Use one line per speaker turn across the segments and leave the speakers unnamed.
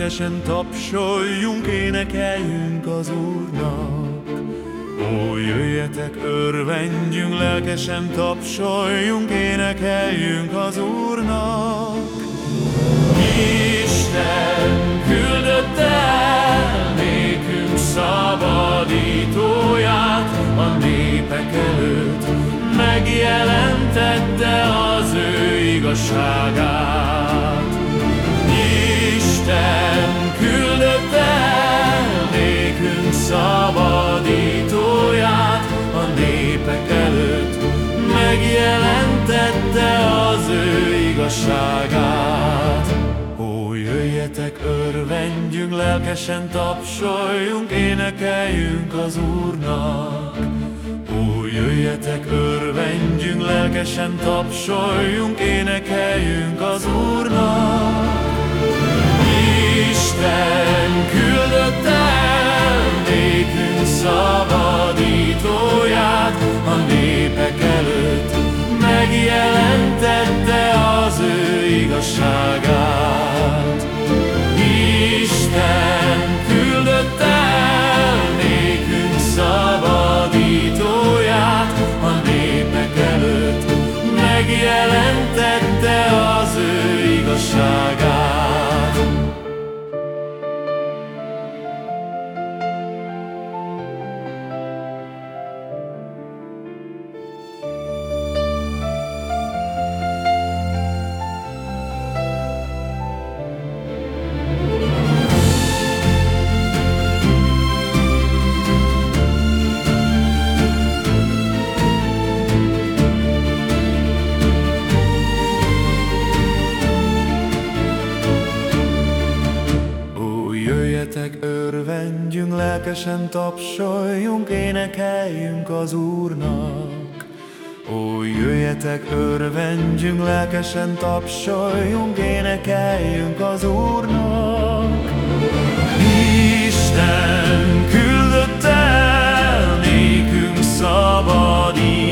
lelkesen tapsoljunk, énekeljünk az Úrnak. Ó, jöjjetek, örvendjünk, lelkesen tapsoljunk, énekeljünk az Úrnak. Isten küldött el nékünk szabadítóját a népek előtt, megjelentette az ő igazságát. Szabadítóját a népek előtt, megjelentette az ő igazságát. Ó, jöjjetek, örvendjünk, lelkesen tapsoljunk, énekeljünk az Úrnak. Ó, jöjjetek, örvendjünk, lelkesen tapsoljunk, énekeljünk az Úrnak. Megjelentette jöjjetek, örvendjünk, lelkesen tapsoljunk, énekeljünk az Úrnak. Ó, jöjjetek, örvendjünk, lelkesen tapsoljunk, énekeljünk az Úrnak. Isten küldött el nékünk szabadítóját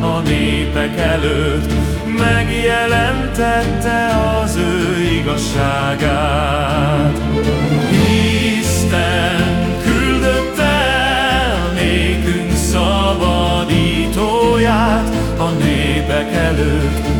a népek előtt, megjelentette az ő igazságát. Szabadítóját a népek előtt,